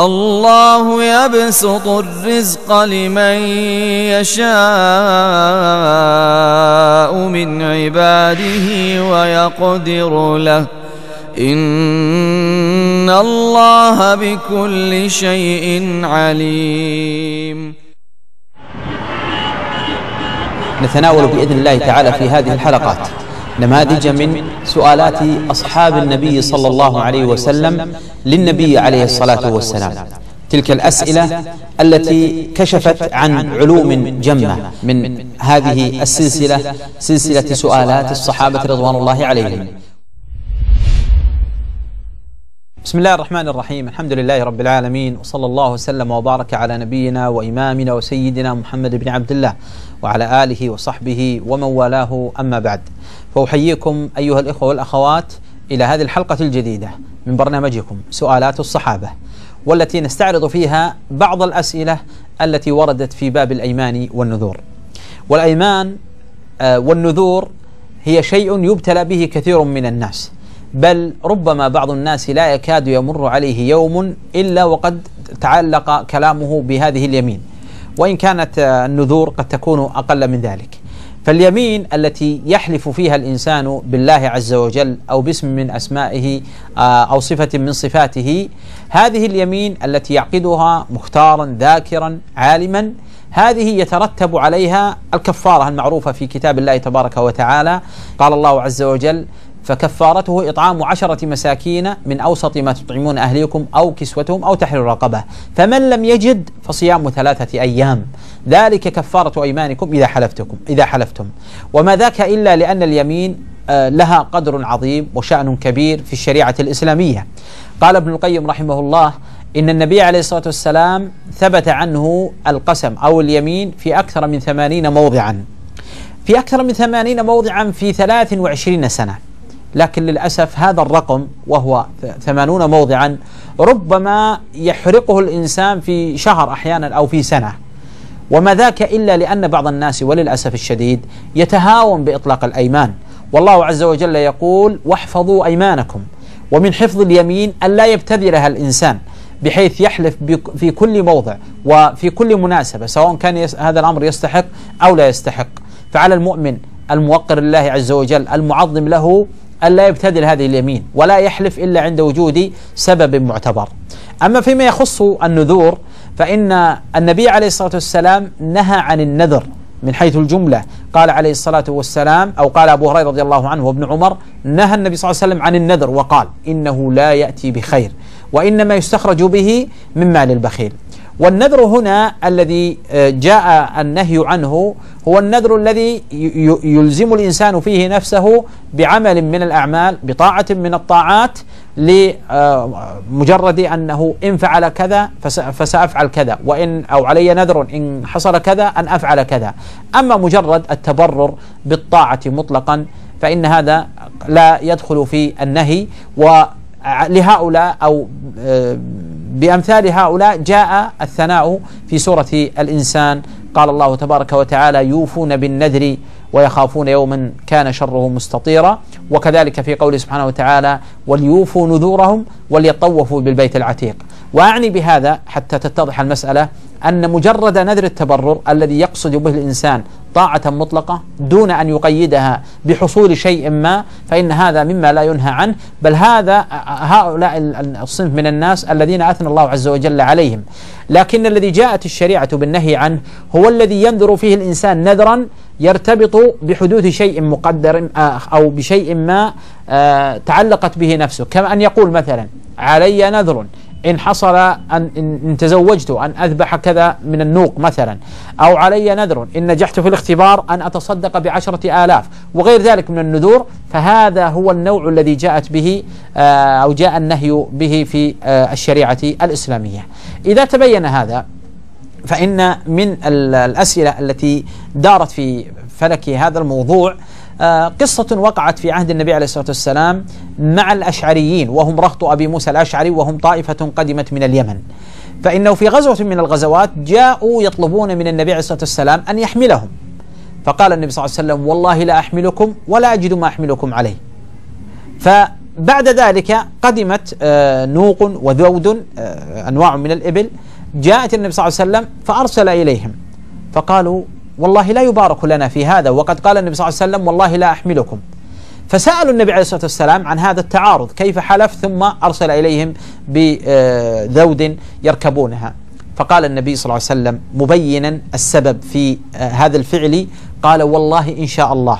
الله يبسط الرزق لمن يشاء من عباده ويقدر له. إن الله بكل شيء عليم. نتناول بإذن الله تعالى في هذه الحلقات. نماذج من سؤالات أصحاب النبي صلى الله عليه وسلم للنبي عليه الصلاة والسلام. تلك الأسئلة التي كشفت عن علوم جمة من هذه السلسلة سلسلة سؤالات الصحابة رضوان الله عليهم. بسم الله الرحمن الرحيم. الحمد لله رب العالمين وصلى الله وسلم وبارك على نبينا وإمامنا وسيدنا محمد بن عبد الله وعلى آله وصحبه ومن والاه. أما بعد فأحييكم أيها الإخوة والأخوات إلى هذه الحلقة الجديدة من برنامجكم سؤالات الصحابة والتي نستعرض فيها بعض الأسئلة التي وردت في باب الأيمان والنذور. والأيمان آه، والنذور هي شيء يبتلى به كثير من الناس بل ربما بعض الناس لا يكاد يمر عليه يوم إلا وقد تعلق كلامه بهذه اليمين. وإن كانت آه، النذور قد تكون أقل من ذلك. فاليمين التي يحلف فيها الإنسان بالله عز وجل أو باسم من أسمائه آه، أو صفة من صفاته هذه اليمين التي يعقدها مختارا ذاكرا عالما هذه يترتب عليها الكفارة المعروفة في كتاب الله تبارك وتعالى. قال الله عز وجل فكفارته إطعام عشرة مساكين من أوسط ما تطعمون أهليكم أو كسوتهم أو تحرير رقبة. فمن لم يجد فصيام ثلاثة أيام. ذلك كفارة أيمانكم إذا حلفتكم إذا حلفتم. وما ذاك إلا لأن اليمين آه، لها قدر عظيم وشأن كبير في الشريعة الإسلامية. قال ابن القيم رحمه الله إن النبي عليه الصلاة والسلام ثبت عنه القسم أو اليمين في أكثر من ثمانين موضعا. في أكثر من ثمانين موضعا في ثلاث وعشرين سنة. لكن للأسف هذا الرقم وهو ثمانون موضعا ربما يحرقه الإنسان في شهر أحيانا أو في سنة. وما ذاك إلا لأن بعض الناس وللأسف الشديد يتهاون بإطلاق الأيمان. والله عز وجل يقول واحفظوا أيمانكم. ومن حفظ اليمين أن لا يبتذلها الإنسان بحيث يحلف في كل موضع وفي كل مناسبة سواء كان هذا الأمر يستحق أو لا يستحق. فعلى المؤمن الموقر لله عز وجل المعظم له ألا يبتذل هذه اليمين ولا يحلف إلا عند وجود سبب معتبر. أما فيما يخص النذور فإن النبي عليه الصلاة والسلام نهى عن النذر من حيث الجملة. قال عليه الصلاة والسلام أو قال أبو هريرة رضي الله عنه وابن عمر نهى النبي صلى الله عليه وسلم عن النذر وقال إنه لا يأتي بخير وإنما يستخرج به من مال البخيل. والنذر هنا الذي آه، جاء النهي عنه هو النذر الذي يلزم الإنسان فيه نفسه بعمل من الأعمال بطاعة من الطاعات لمجرد أنه إن فعل كذا فسأفعل كذا وإن أو علي نذر إن حصل كذا أن أفعل كذا. أما مجرد التبرر بالطاعة مطلقا فإن هذا لا يدخل في النهي. ولهؤلاء أو آه، بأمثال هؤلاء جاء الثناء في سورة الإنسان. قال الله تبارك وتعالى يوفون بالنذر ويخافون يوما كان شره مستطيرا. وكذلك في قوله سبحانه وتعالى وليوفوا نذورهم وليطوفوا بالبيت العتيق. وأعني بهذا حتى تتضح المسألة أن مجرد نذر التبرر الذي يقصد به الإنسان طاعة مطلقة دون أن يقيدها بحصول شيء ما فإن هذا مما لا ينهى عنه. بل هذا هؤلاء الصنف من الناس الذين أثنى الله عز وجل عليهم. لكن الذي جاءت الشريعة بالنهي عنه هو الذي ينذر فيه الإنسان نذرا يرتبط بحدوث شيء مقدر آه، أو بشيء ما آه، تعلقت به نفسه. كما أن يقول مثلا علي نذر إن حصل أن إن تزوجت أن أذبح كذا من النوق مثلا. أو علي نذر إن نجحت في الاختبار أن أتصدق بعشرة آلاف. وغير ذلك من النذور. فهذا هو النوع الذي جاءت به آه، أو جاء النهي به في الشريعة الإسلامية. إذا تبين هذا فإن من الأسئلة التي دارت في فلك هذا الموضوع آه، قصة وقعت في عهد النبي عليه الصلاة والسلام مع الأشعريين وهم رهط أبي موسى الأشعري وهم طائفة قدمت من اليمن. فإنه في غزوة من الغزوات جاءوا يطلبون من النبي عليه الصلاة والسلام أن يحملهم. فقال النبي صلى الله عليه وسلم والله لا أحملكم ولا أجد ما أحملكم عليه. فبعد ذلك قدمت آه، نوق وذود آه، أنواع من الإبل. جاءت النبي صلى الله عليه وسلم فأرسل إليهم. فقالوا والله لا يبارك لنا في هذا وقد قال النبي صلى الله عليه وسلم والله لا أحملكم. فسألوا النبي عليه الصلاة والسلام عن هذا التعارض كيف حلف؟ ثم أرسل إليهم بذود يركبونها. فقال النبي صلى الله عليه وسلم مبينا السبب في آه، هذا الفعل. قال والله إن شاء الله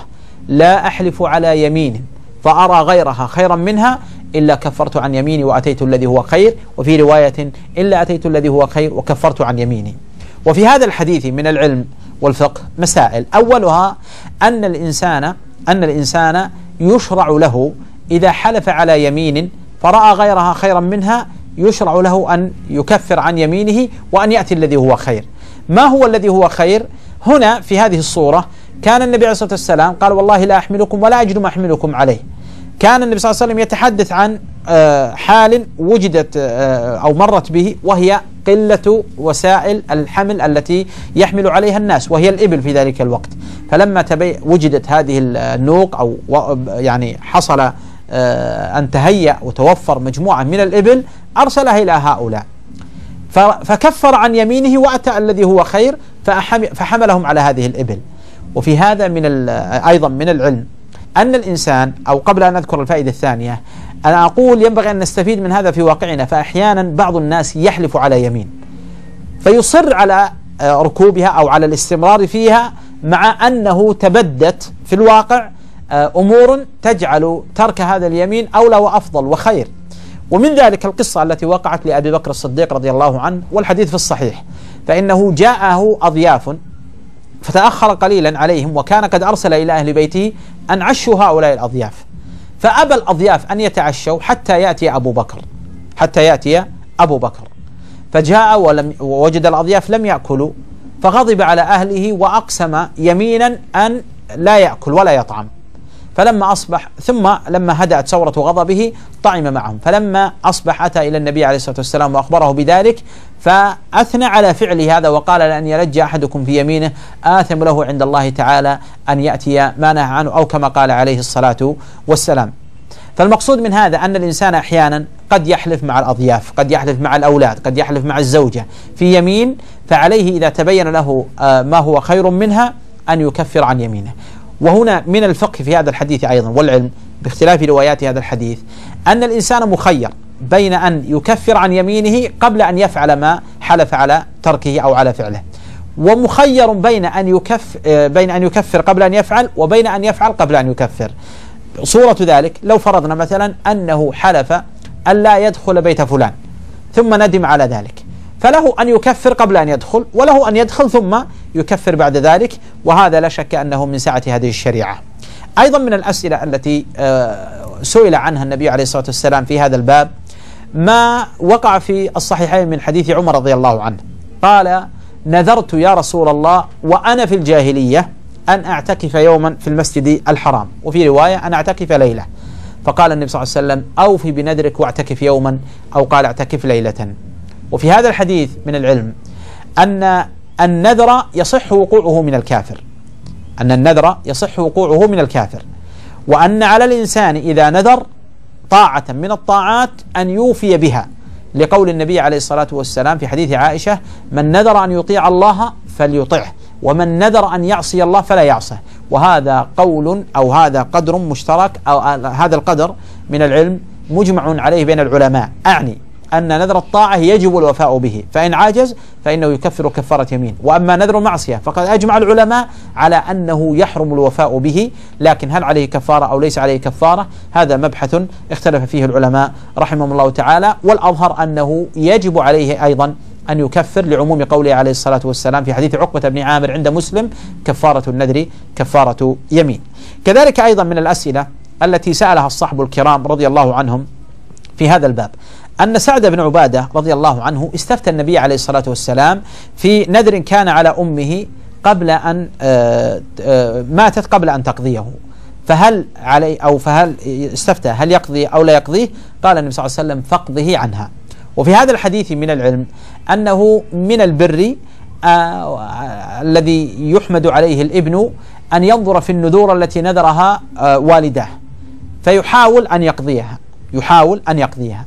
لا أحلف على يمين فأرى غيرها خيرا منها إلا كفرت عن يميني وأتيت الذي هو خير وفي رواية إلا أتيت الذي هو خير وكفرت عن يميني. وفي هذا الحديث من العلم والفقه مسائل. أولها أن الإنسان أن الإنسان يشرع له إذا حلف على يمين فرأى غيرها خيرا منها يشرع له أن يكفر عن يمينه وأن يأتي الذي هو خير. ما هو الذي هو خير؟ هنا في هذه الصورة كان النبي عليه الصلاة والسلام قال والله لا أحملكم ولا أجد ما أحملكم عليه. كان النبي صلى الله عليه وسلم يتحدث عن آه، حال وجدت آه، أو مرت به وهي قلة وسائل الحمل التي يحمل عليها الناس وهي الإبل في ذلك الوقت. فلما وجدت هذه النوق أو يعني حصل آه، أن تهيأ وتوفر مجموعة من الإبل أرسلها إلى هؤلاء. فكفر عن يمينه وأتى الذي هو خير فحملهم على هذه الإبل. وفي هذا من أيضا من العلم أن الإنسان أو قبل أن أذكر الفائدة الثانية أنا أقول ينبغي أن نستفيد من هذا في واقعنا فأحيانا بعض الناس يحلف على يمين فيصر على آه، ركوبها أو على الاستمرار فيها مع أنه تبدت في الواقع آه، أمور تجعل ترك هذا اليمين أولى وأفضل وخير. ومن ذلك القصة التي وقعت لأبي بكر الصديق رضي الله عنه والحديث في الصحيح فإنه جاءه أضياف فتأخر قليلا عليهم وكان قد أرسل إلى أهل بيته أن عشوا هؤلاء الأضياف. فأبى الأضياف أن يتعشوا حتى يأتي أبو بكر حتى يأتي أبو بكر. فجاء ولم ووجد الأضياف لم يأكلوا فغضب على أهله وأقسم يمينا أن لا يأكل ولا يطعم. فلما أصبح ثم لما هدأت ثورة غضبه طعم معهم. فلما أصبح أتى إلى النبي عليه الصلاة والسلام وأخبره بذلك فأثنى على فعله هذا وقال لأن يلج أحدكم في يمينه آثم له عند الله تعالى أن يأتي ما نهى عنه أو كما قال عليه الصلاة والسلام. فالمقصود من هذا أن الإنسان أحيانا قد يحلف مع الأضياف قد يحلف مع الأولاد قد يحلف مع الزوجة في يمين فعليه إذا تبين له آه، ما هو خير منها أن يكفر عن يمينه. وهنا من الفقه في هذا الحديث أيضا والعلم باختلاف روايات هذا الحديث أن الإنسان مخير. بين أن يكفر عن يمينه قبل أن يفعل ما حلف على تركه أو على فعله. ومخير بين أن يكف بين أن يكفر قبل أن يفعل وبين أن يفعل قبل أن يكفر. صورة ذلك لو فرضنا مثلا أنه حلف أن لا يدخل بيت فلان ثم ندم على ذلك. فله أن يكفر قبل أن يدخل وله أن يدخل ثم يكفر بعد ذلك وهذا لا شك أنه من سعة هذه الشريعة. أيضا من الأسئلة التي آه، سئل عنها النبي عليه الصلاة والسلام في هذا الباب ما وقع في الصحيحين من حديث عمر رضي الله عنه. قال نذرت يا رسول الله وأنا في الجاهلية أن أعتكف يوما في المسجد الحرام وفي رواية أن أعتكف ليلة. فقال النبي صلى الله عليه وسلم أوفي بنذرك واعتكف يوما. أو قال أعتكف ليلة. وفي هذا الحديث من العلم أن النذر يصح وقوعه من الكافر. أن النذر يصح وقوعه من الكافر. وأن على الإنسان إذا نذر طاعة من الطاعات أن يوفي بها. لقول النبي عليه الصلاة والسلام في حديث عائشة من نذر أن يطيع الله فليطعه ومن نذر أن يعصي الله فلا يعصه. وهذا قول أو هذا قدر مشترك أو هذا القدر من العلم مجمع عليه بين العلماء. أعني أن نذر الطاعة يجب الوفاء به. فإن عاجز فإنه يكفر كفارة يمين. وأما نذر معصية فقد أجمع العلماء على أنه يحرم الوفاء به لكن هل عليه كفارة أو ليس عليه كفارة؟ هذا مبحث اختلف فيه العلماء رحمهم الله تعالى. والأظهر أنه يجب عليه أيضا أن يكفر لعموم قوله عليه الصلاة والسلام في حديث عقبة بن عامر عند مسلم كفارة النذر كفارة يمين. كذلك أيضا من الأسئلة التي سألها الصحب الكرام رضي الله عنهم في هذا الباب. أن سعد بن عبادة رضي الله عنه استفتى النبي عليه الصلاة والسلام في نذر كان على أمه قبل أن آه، آه، ماتت قبل أن تقضيه. فهل علي أو فهل استفتى هل يقضي أو لا يقضيه؟ قال النبي صلى الله عليه وسلم فاقضه عنها. وفي هذا الحديث من العلم أنه من البر آه الذي يحمد عليه الابن أن ينظر في النذور التي نذرها والداه فيحاول أن يقضيها يحاول أن يقضيها.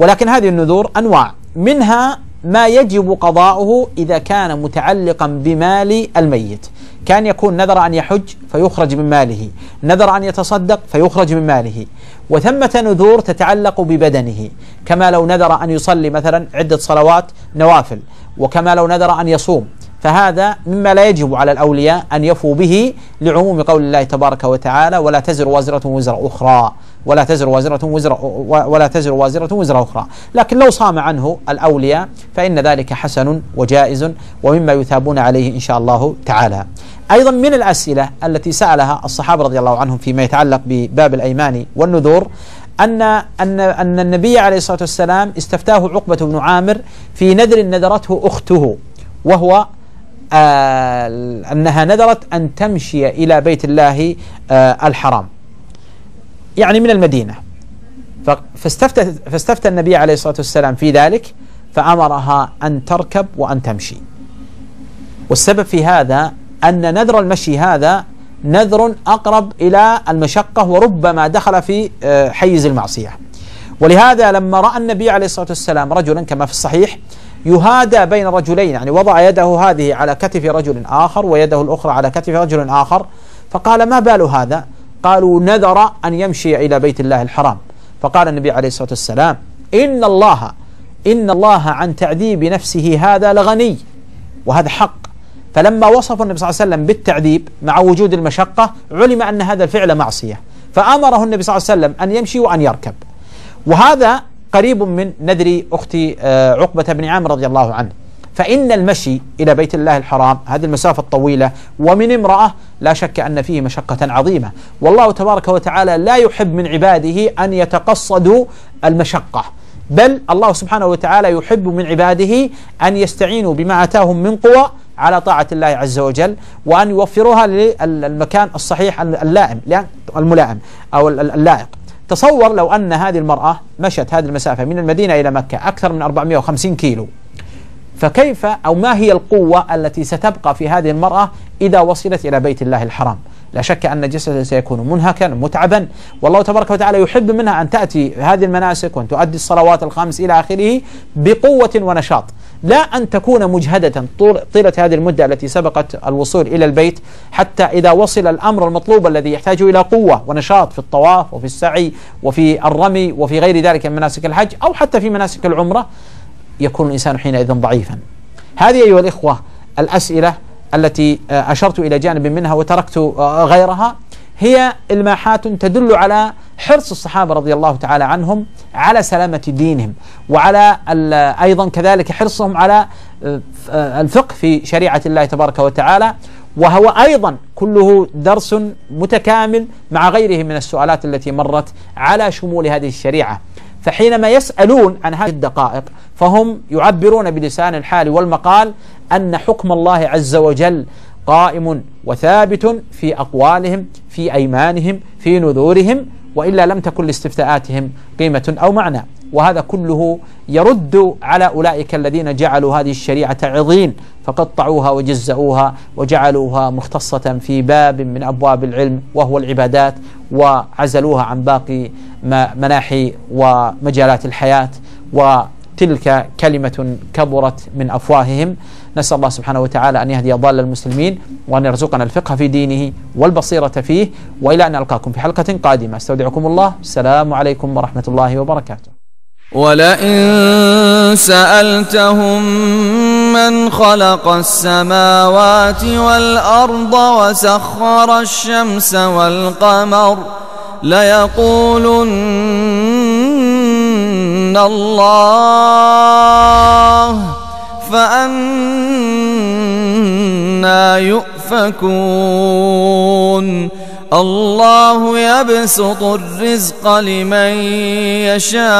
ولكن هذه النذور أنواع. منها ما يجب قضاؤه إذا كان متعلقا بمال الميت. كان يكون نذر أن يحج فيخرج من ماله. نذر أن يتصدق فيخرج من ماله. وثمة نذور تتعلق ببدنه. كما لو نذر أن يصلي مثلا عدة صلوات نوافل. وكما لو نذر أن يصوم. فهذا مما لا يجب على الأولياء أن يفوا به لعموم قول الله تبارك وتعالى ولا تزر وازرة وزر أخرى. ولا تزر وازرة وزر ولا تزر وازرة وزر أخرى. لكن لو صام عنه الأولياء فإن ذلك حسن وجائز ومما يثابون عليه إن شاء الله تعالى. أيضا من الأسئلة التي سألها الصحابة رضي الله عنهم فيما يتعلق بباب الأيمان والنذور أن أن أن النبي عليه الصلاة والسلام استفتاه عقبة بن عامر في نذر نذرته أخته وهو آه أنها نذرت أن تمشي إلى بيت الله آه الحرام. يعني من المدينة. فاستفتى, فاستفتى النبي عليه الصلاة والسلام في ذلك فأمرها أن تركب وأن تمشي. والسبب في هذا أن نذر المشي هذا نذر أقرب إلى المشقة وربما دخل في آه، حيز المعصية. ولهذا لما رأى النبي عليه الصلاة والسلام رجلا كما في الصحيح يهادى بين رجلين يعني وضع يده هذه على كتف رجل آخر ويده الأخرى على كتف رجل آخر فقال ما بال هذا؟ قالوا نذر أن يمشي إلى بيت الله الحرام. فقال النبي عليه الصلاة والسلام إن الله إن الله عن تعذيب نفسه هذا لغني وهذا حق. فلما وصف النبي صلى الله عليه وسلم بالتعذيب مع وجود المشقة علم أن هذا الفعل معصية. فأمره النبي صلى الله عليه وسلم أن يمشي وأن يركب. وهذا قريب من نذر أخت آه، عقبة بن عامر رضي الله عنه. فإن المشي إلى بيت الله الحرام هذه المسافة الطويلة ومن امرأة لا شك أن فيه مشقة عظيمة. والله تبارك وتعالى لا يحب من عباده أن يتقصدوا المشقة. بل الله سبحانه وتعالى يحب من عباده أن يستعينوا بما أتاهم من قوى على طاعة الله عز وجل وأن يوفروها للمكان الصحيح اللائم الملائم أو اللائق. تصور لو أن هذه المرأة مشت هذه المسافة من المدينة إلى مكة أكثر من 450 كيلو. فكيف أو ما هي القوة التي ستبقى في هذه المرأة إذا وصلت إلى بيت الله الحرام؟ لا شك أن جسدها سيكون منهكا متعبا. والله تبارك وتعالى يحب منها أن تأتي هذه المناسك وأن تؤدي الصلوات الخمس إلى آخره بقوة ونشاط. لا أن تكون مجهدة طيلة هذه المدة التي سبقت الوصول إلى البيت حتى إذا وصل الأمر المطلوب الذي يحتاج إلى قوة ونشاط في الطواف وفي السعي وفي الرمي وفي غير ذلك من مناسك الحج أو حتى في مناسك العمرة. يكون الإنسان حينئذ ضعيفا. هذه أيها الإخوة الأسئلة التي آه، أشرت إلى جانب منها وتركت آه، غيرها. هي إلماحات تدل على حرص الصحابة رضي الله تعالى عنهم على سلامة دينهم وعلى أيضا كذلك حرصهم على آه، الفقه في شريعة الله تبارك وتعالى. وهو أيضا كله درس متكامل مع غيره من السؤالات التي مرت على شمول هذه الشريعة. فحينما يسألون عن هذه الدقائق فهم يعبرون بلسان الحال والمقال أن حكم الله عز وجل قائم وثابت في أقوالهم في أيمانهم في نذورهم وإلا لم تكن لاستفتاءاتهم قيمة أو معنى. وهذا كله يرد على أولئك الذين جعلوا هذه الشريعة عظين فقطعوها وجزأوها وجعلوها مختصة في باب من أبواب العلم وهو العبادات وعزلوها عن باقي مناحي ومجالات الحياة وتلك كلمة كبرت من أفواههم. نسأل الله سبحانه وتعالى أن يهدي ضال المسلمين وأن يرزقنا الفقه في دينه والبصيرة فيه. وإلى أن ألقاكم في حلقة قادمة. أستودعكم الله. السلام عليكم ورحمة الله وبركاته. ولئن سألتهم من خلق السماوات والأرض وسخر الشمس والقمر ليقولن الله فأنا يؤفكون. الله يبسط الرزق لمن يشاء.